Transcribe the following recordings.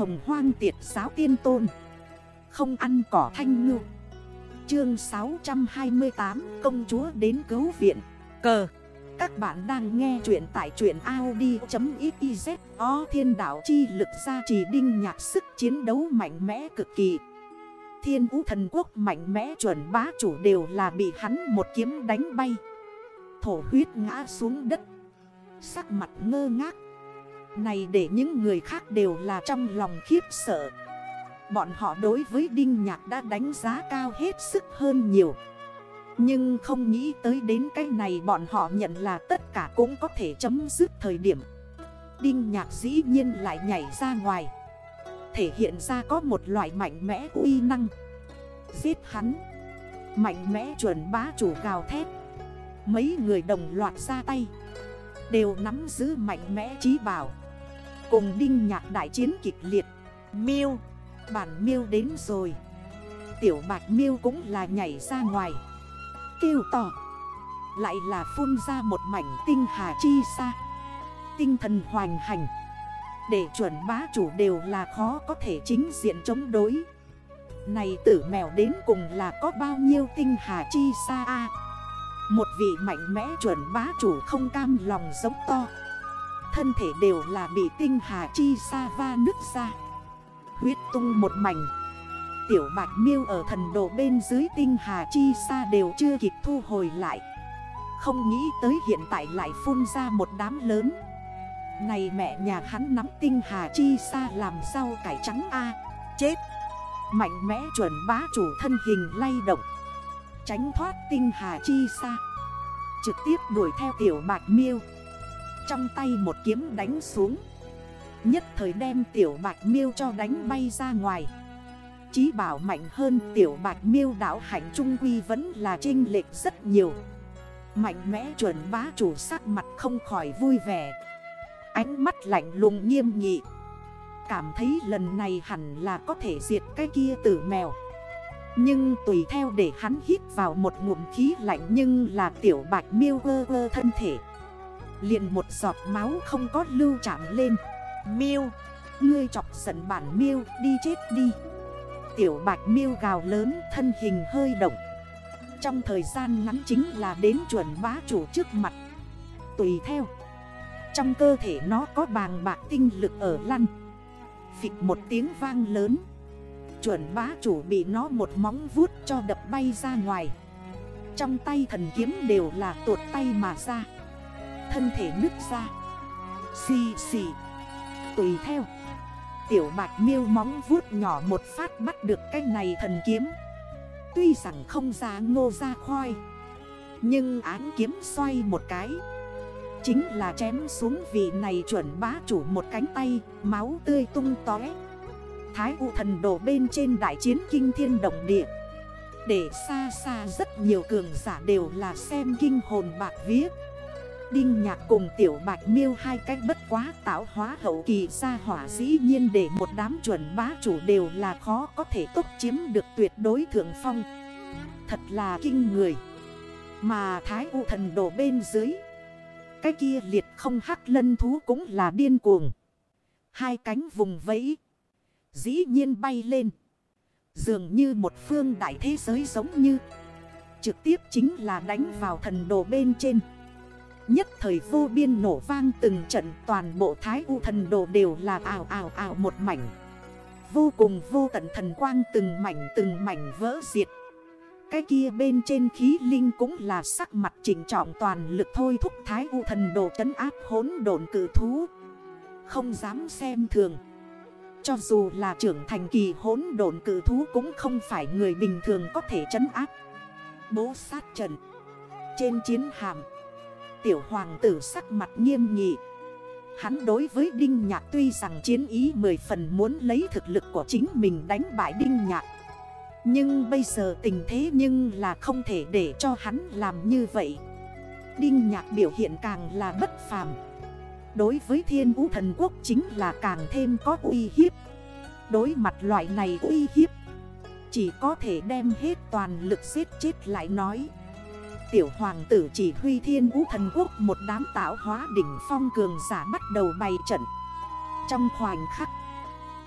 hồng hoang tiệt giáo tiên tôn. Không ăn cỏ thanh ngư. Chương 628 Công chúa đến cứu viện. Cờ. Các bạn đang nghe chuyện tại truyện Audi.xyz O thiên đảo chi lực gia trì đinh nhạc sức chiến đấu mạnh mẽ cực kỳ. Thiên vũ thần quốc mạnh mẽ chuẩn bá chủ đều là bị hắn một kiếm đánh bay. Thổ huyết ngã xuống đất. Sắc mặt ngơ ngác. Này để những người khác đều là trong lòng khiếp sợ. Bọn họ đối với Đinh Nhạc đã đánh giá cao hết sức hơn nhiều. Nhưng không nghĩ tới đến cái này bọn họ nhận là tất cả cũng có thể chấm dứt thời điểm. Đinh Nhạc dĩ nhiên lại nhảy ra ngoài. Thể hiện ra có một loại mạnh mẽ uy năng. Giết hắn. Mạnh mẽ chuẩn bá chủ gào thét. Mấy người đồng loạt ra tay. Đều nắm giữ mạnh mẽ trí bảo. Cùng đinh nhạc đại chiến kịch liệt. Miêu, Bản miêu đến rồi. Tiểu bạch miêu cũng là nhảy ra ngoài. Kêu to. Lại là phun ra một mảnh tinh hà chi xa Tinh thần hoành hành. Để chuẩn bá chủ đều là khó có thể chính diện chống đối. Này tử mèo đến cùng là có bao nhiêu tinh hà chi xa a? Một vị mạnh mẽ chuẩn bá chủ không cam lòng giống to. Thân thể đều là bị tinh hà chi xa va nứt ra. Huyết tung một mảnh. Tiểu bạch miêu ở thần độ bên dưới tinh hà chi xa đều chưa kịp thu hồi lại. Không nghĩ tới hiện tại lại phun ra một đám lớn. Này mẹ nhà hắn nắm tinh hà chi xa làm sao cải trắng A? Chết! Mạnh mẽ chuẩn bá chủ thân hình lay động. Tránh thoát tinh hà chi xa. Trực tiếp đuổi theo tiểu bạch miêu. Trong tay một kiếm đánh xuống. Nhất thời đem tiểu bạch miêu cho đánh bay ra ngoài. Chí bảo mạnh hơn tiểu bạch miêu đảo hạnh trung quy vẫn là trinh lệch rất nhiều. Mạnh mẽ chuẩn bá chủ sắc mặt không khỏi vui vẻ. Ánh mắt lạnh lùng nghiêm nghị. Cảm thấy lần này hẳn là có thể diệt cái kia tử mèo. Nhưng tùy theo để hắn hít vào một ngụm khí lạnh Nhưng là tiểu bạch miêu vơ vơ thân thể. Liền một giọt máu không có lưu chạm lên. Miêu, Ngươi chọc giận bản miêu, đi chết đi. Tiểu bạch miêu gào lớn, thân hình hơi động. Trong thời gian ngắn chính là đến chuẩn bá chủ trước mặt. Tùy theo, Trong cơ thể nó có bàng bạc tinh lực ở lăn. Phịch một tiếng vang lớn. Chuẩn bá chủ bị nó một móng vuốt cho đập bay ra ngoài. Trong tay thần kiếm đều là tuột tay mà ra. Thân thể nứt ra. Xì xì. Tùy theo. Tiểu bạch miêu móng vuốt nhỏ một phát bắt được cái này thần kiếm. Tuy rằng không ra ngô ra khoai, Nhưng án kiếm xoay một cái. Chính là chém xuống vị này chuẩn bá chủ một cánh tay, Máu tươi tung tói Thái U thần đổ bên trên đại chiến kinh thiên động địa Để xa xa rất nhiều cường giả đều là xem kinh hồn bạc viết Đinh nhạc cùng tiểu bạch miêu hai cách bất quá tạo hóa hậu kỳ ra hỏa dĩ nhiên để một đám chuẩn bá chủ đều là khó có thể tốc chiếm được tuyệt đối thượng phong. Thật là kinh người. Mà thái u thần đổ bên dưới. Cái kia liệt không hắc lân thú cũng là điên cuồng. Hai cánh vùng vẫy. Dĩ nhiên bay lên. Dường như một phương đại thế giới giống như. Trực tiếp chính là đánh vào thần đồ bên trên. Nhất thời vô biên nổ vang từng trận, toàn bộ thái u thần đồ đều là ảo ảo ảo một mảnh Vô cùng vô tận thần quang từng mảnh từng mảnh vỡ diệt Cái kia bên trên khí linh cũng là sắc mặt chỉnh trọng toàn lực thôi thúc thái u thần đồ trấn áp hốn độn cử thú Không dám xem thường cho dù là trưởng thành kỳ hốn độn cử thú cũng không phải người bình thường có thể trấn áp. Bố sát trận Trên chiến hàm Tiểu hoàng tử sắc mặt nghiêm nghị. Hắn đối với Đinh Nhạc tuy rằng chiến ý mười phần muốn lấy thực lực của chính mình đánh bại Đinh Nhạc. Nhưng bây giờ tình thế nhưng là không thể để cho hắn làm như vậy. Đinh Nhạc biểu hiện càng là bất phàm. Đối với thiên vũ thần quốc chính là càng thêm có uy hiếp. Đối mặt loại này uy hiếp, Chỉ có thể đem hết toàn lực giết chết lại nói. Tiểu hoàng tử chỉ huy thiên vũ thần quốc một đám tạo hóa đỉnh phong cường giả bắt đầu bày trận. Trong khoảnh khắc,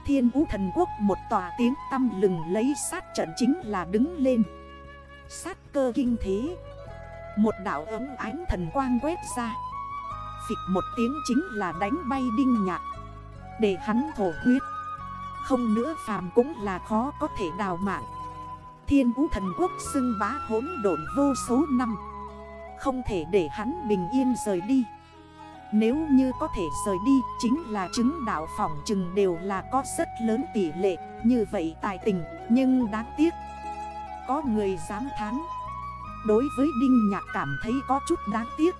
Thiên vũ thần quốc một tòa tiếng tâm lừng lấy sát trận chính là đứng lên. Sát cơ kinh thế, Một đảo ấm ánh thần quang quét ra. Phịch một tiếng chính là đánh bay đinh nhạc. Để hắn thổ huyết. Không nữa phàm cũng là khó có thể đào mạng. Thiên vũ thần quốc xưng bá hốn độn vô số năm. Không thể để hắn bình yên rời đi. Nếu như có thể rời đi, Chính là chứng đạo phỏng chừng đều là có rất lớn tỷ lệ Như vậy tài tình, Nhưng đáng tiếc. Có người dám thán. Đối với Đinh Nhạc cảm thấy có chút đáng tiếc.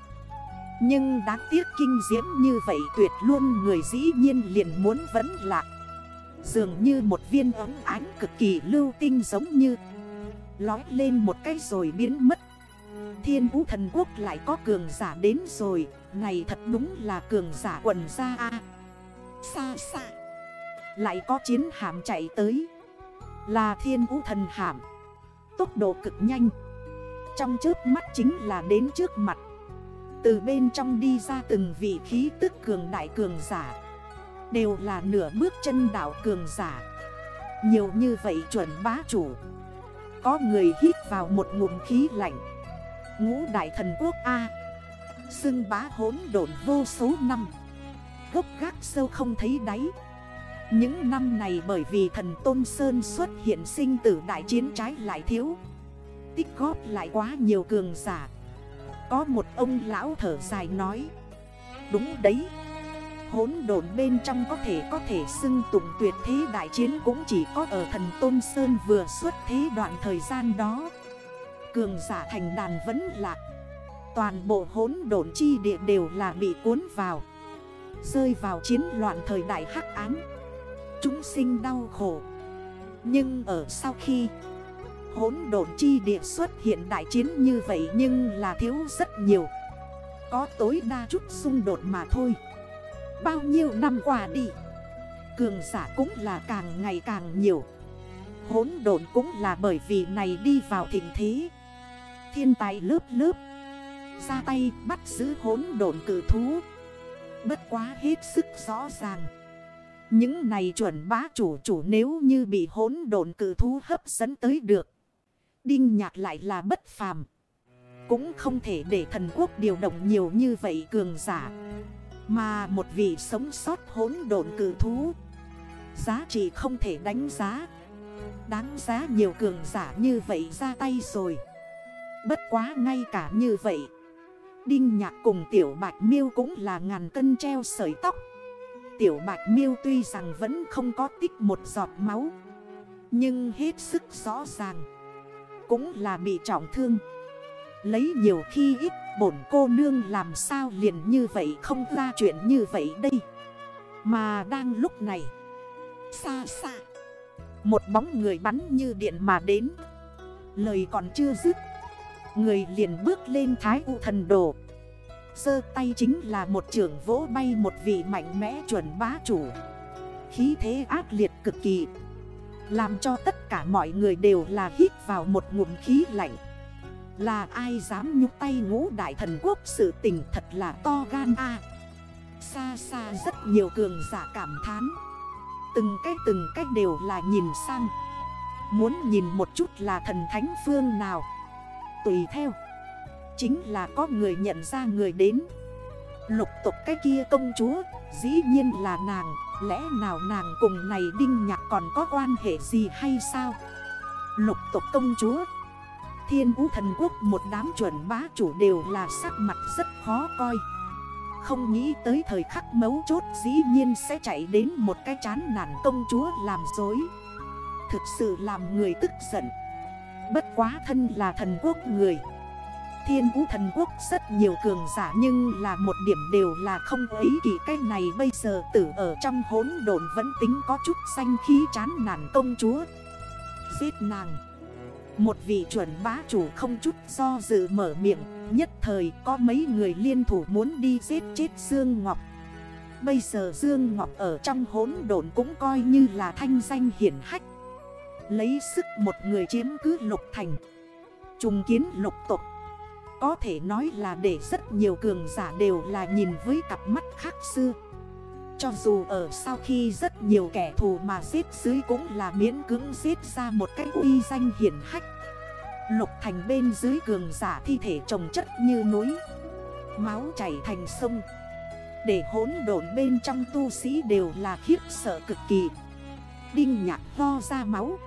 Nhưng đáng tiếc kinh diễm như vậy tuyệt luôn người dĩ nhiên liền muốn vẫn lạc. Dường như một viên ấm ánh cực kỳ lưu tinh giống như Lói lên một cái rồi biến mất. Thiên vũ thần quốc lại có cường giả đến rồi, Này thật đúng là cường giả quần ra a. Xa xa Lại có chiến hạm chạy tới. Là thiên vũ thần hạm. Tốc độ cực nhanh. Trong trước mắt chính là đến trước mặt. Từ bên trong đi ra từng vị khí tức cường đại cường giả. Đều là nửa bước chân đảo cường giả. Nhiều như vậy chuẩn bá chủ. Có người hít vào một ngụm khí lạnh. Ngũ đại thần quốc A. Xưng bá hốn độn vô số năm. Gốc gác sâu không thấy đáy. Những năm này bởi vì thần Tôn Sơn xuất hiện sinh tử đại chiến trái lại thiếu. Tích góp lại quá nhiều cường giả. Có một ông lão thở dài nói Đúng đấy hốn đồn bên trong có thể có thể xưng tụng tuyệt thế đại chiến cũng chỉ có ở thần Tôn Sơn vừa xuất thế đoạn thời gian đó. Cường giả thành đàn vẫn lạc. Toàn bộ hốn đồn chi địa đều là bị cuốn vào. Rơi vào chiến loạn thời đại hắc án. Chúng sinh đau khổ. Nhưng ở sau khi hốn đồn chi địa xuất hiện đại chiến như vậy nhưng là thiếu rất nhiều. Có tối đa chút xung đột mà thôi. Bao nhiêu năm qua đi, Cường giả cũng là càng ngày càng nhiều Hốn độn cũng là bởi vì này đi vào thịnh thế Thiên tài lớp lớp, Ra tay bắt giữ hốn độn cử thú Bất quá hết sức rõ ràng Những này chuẩn bá chủ chủ nếu như bị hốn độn cử thú hấp dẫn tới được Đinh nhạc lại là bất phàm. Cũng không thể để thần quốc điều động nhiều như vậy cường giả. Mà một vị sống sót hốn độn cử thú. Giá trị không thể đánh giá. Đáng giá nhiều cường giả như vậy ra tay rồi. Bất quá ngay cả như vậy, Đinh nhạc cùng tiểu bạch miêu cũng là ngàn cân treo sợi tóc. Tiểu bạch miêu tuy rằng vẫn không có tích một giọt máu, Nhưng hết sức rõ ràng. Cũng là bị trọng thương. Lấy nhiều khi ít, bổn cô nương làm sao liền như vậy không ra chuyện như vậy đây. Mà đang lúc này, Xa xa, Một bóng người bắn như điện mà đến. Lời còn chưa dứt, Người liền bước lên thái u thần đồ. Sơ tay chính là một trưởng vỗ bay một vị mạnh mẽ chuẩn bá chủ. Khí thế ác liệt cực kỳ. Làm cho tất cả mọi người đều là hít vào một ngụm khí lạnh. Là ai dám nhúc tay ngũ đại thần quốc? Sự tình thật là to gan a. Xa xa rất nhiều cường giả cảm thán. Từng cách từng cách đều là nhìn sang. Muốn nhìn một chút là thần thánh phương nào? Tùy theo. Chính là có người nhận ra người đến. Lục tục cái kia công chúa, Dĩ nhiên là nàng. Lẽ nào nàng cùng này đinh nhạc còn có quan hệ gì hay sao? Lục tộc công chúa, Thiên vũ thần quốc một đám chuẩn bá chủ đều là sắc mặt rất khó coi. Không nghĩ tới thời khắc mấu chốt dĩ nhiên sẽ chạy đến một cái chán nản công chúa làm dối. Thực sự làm người tức giận. Bất quá thân là thần quốc người Thiên vũ thần quốc rất nhiều cường giả nhưng là một điểm đều là không ấy kỳ cái này bây giờ tử ở trong hốn đồn vẫn tính có chút xanh khí chán nản công chúa. Giết nàng. Một vị chuẩn bá chủ không chút do dự mở miệng. Nhất thời có mấy người liên thủ muốn đi giết chết Dương Ngọc. Bây giờ Dương Ngọc ở trong hốn đồn cũng coi như là thanh danh hiển hách. Lấy sức một người chiếm cứ lục thành. Trùng kiến lục tộc. Có thể nói là để rất nhiều cường giả đều là nhìn với cặp mắt khác xưa. Cho dù ở sau khi rất nhiều kẻ thù mà giết dưới cũng là miễn cưỡng giết ra một cái uy danh hiển hách. Lục thành bên dưới cường giả thi thể trồng chất như núi, Máu chảy thành sông. Để hỗn độn bên trong tu sĩ đều là khiếp sợ cực kỳ. Đinh nhạc ho ra máu.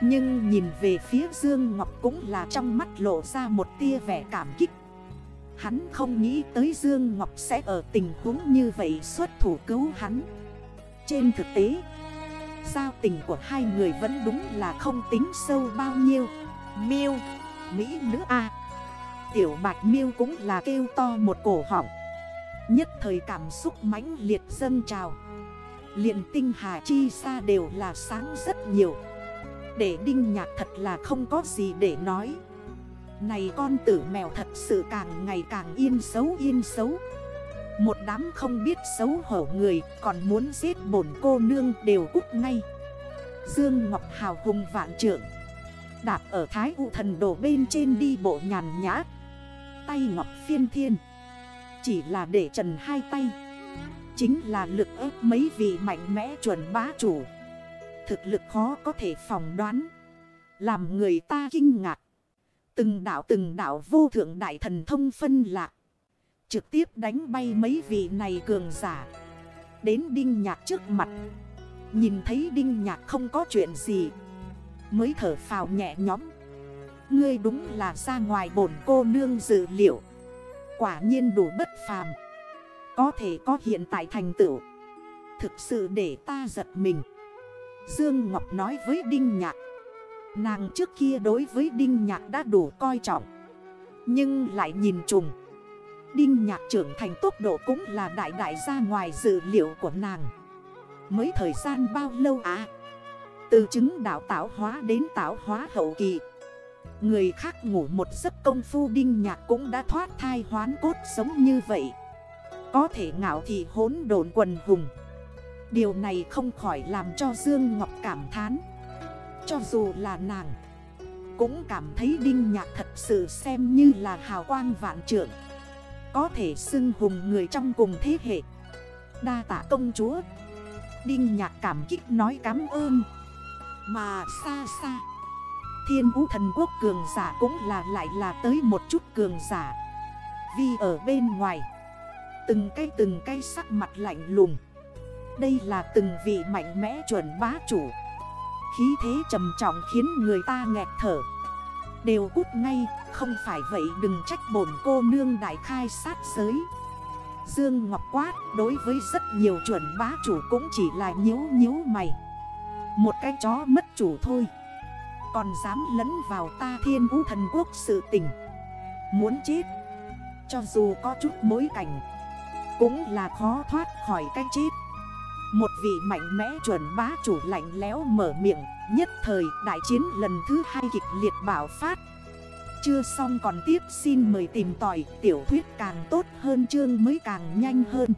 Nhưng nhìn về phía Dương Ngọc cũng là trong mắt lộ ra một tia vẻ cảm kích. Hắn không nghĩ tới Dương Ngọc sẽ ở tình huống như vậy xuất thủ cứu hắn. Trên thực tế, Giao tình của hai người vẫn đúng là không tính sâu bao nhiêu. Miêu, Mỹ nữ A. Tiểu bạch miêu cũng là kêu to một cổ họng. Nhất thời cảm xúc mãnh liệt dâng trào. Liền tinh hà chi xa đều là sáng rất nhiều. Để đinh nhạc thật là không có gì để nói. Này con tử mèo thật sự càng ngày càng yên xấu yên xấu. Một đám không biết xấu hổ người Còn muốn giết bổn cô nương đều cút ngay. Dương Ngọc Hào hùng vạn trượng. Đạp ở thái u thần đổ bên trên đi bộ nhàn nhã. Tay ngọc phiên thiên. Chỉ là để trần hai tay. Chính là lực ép mấy vị mạnh mẽ chuẩn bá chủ. Thực lực khó có thể phỏng đoán. Làm người ta kinh ngạc. Từng đảo từng đảo vô thượng đại thần thông phân lạc. Trực tiếp đánh bay mấy vị này cường giả. Đến đinh nhạc trước mặt. Nhìn thấy đinh nhạc không có chuyện gì. Mới thở phào nhẹ nhõm. Ngươi đúng là ra ngoài bổn cô nương dự liệu. Quả nhiên đủ bất phàm. Có thể có hiện tại thành tựu. Thực sự để ta giật mình. Dương Ngọc nói với Đinh Nhạc. Nàng trước kia đối với Đinh Nhạc đã đủ coi trọng. Nhưng lại nhìn trùng. Đinh Nhạc trưởng thành tốc độ cũng là đại đại ra ngoài dự liệu của nàng. Mới thời gian bao lâu à? Từ chứng đảo tạo hóa đến tạo hóa hậu kỳ. Người khác ngủ một giấc công phu đinh nhạc cũng đã thoát thai hoán cốt sống như vậy. Có thể ngạo thì hốn đồn quần hùng. Điều này không khỏi làm cho Dương Ngọc cảm thán. Cho dù là nàng Cũng cảm thấy Đinh Nhạc thật sự xem như là hào quang vạn trưởng, Có thể xưng hùng người trong cùng thế hệ. Đa tạ công chúa. Đinh Nhạc cảm kích nói cảm ơn. Mà xa xa Thiên vũ thần quốc cường giả cũng là lại là tới một chút cường giả. Vì ở bên ngoài Từng cây từng cây sắc mặt lạnh lùng. Đây là từng vị mạnh mẽ chuẩn bá chủ. Khí thế trầm trọng khiến người ta nghẹt thở. Đều cút ngay, Không phải vậy đừng trách bổn cô nương đại khai sát giới. Dương Ngọc Quát, đối với rất nhiều chuẩn bá chủ cũng chỉ là nhếu nhếu mày. Một cái chó mất chủ thôi. Còn dám lấn vào ta thiên vũ thần quốc sự tình. Muốn chết. Cho dù có chút bối cảnh, Cũng là khó thoát khỏi cái chết. Một vị mạnh mẽ chuẩn bá chủ lạnh lẽo mở miệng, Nhất thời đại chiến lần thứ hai kịch liệt bảo phát. Chưa xong còn tiếp xin mời tìm tỏi tiểu thuyết càng tốt hơn, chương mới càng nhanh hơn.